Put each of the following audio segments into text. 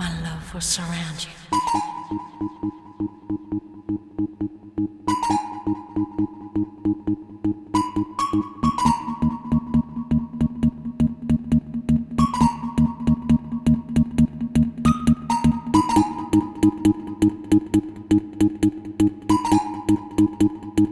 My love will surround you. Thank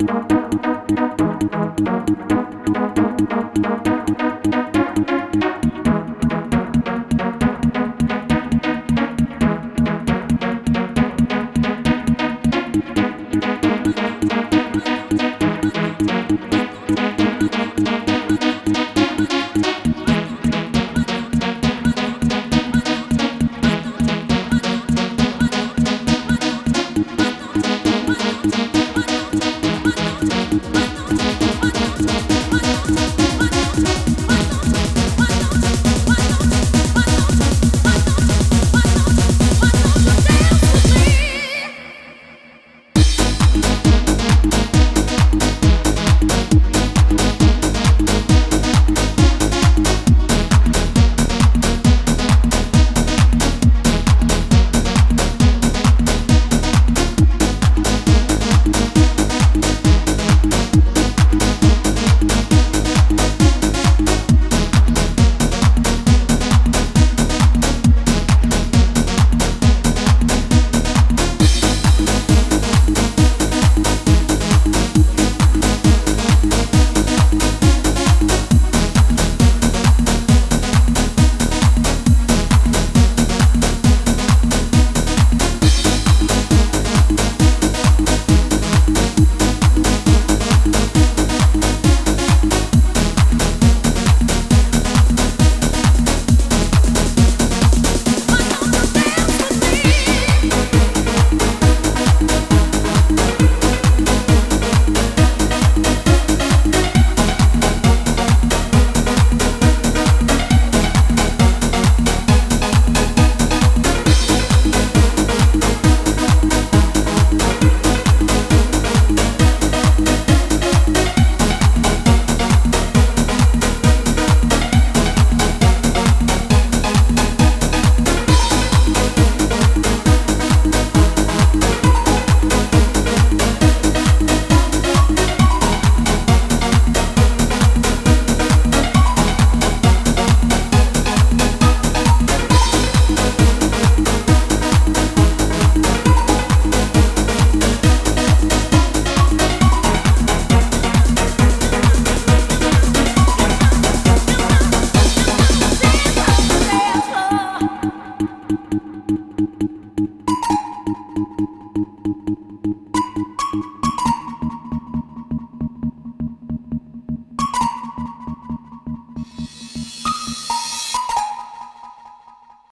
Thank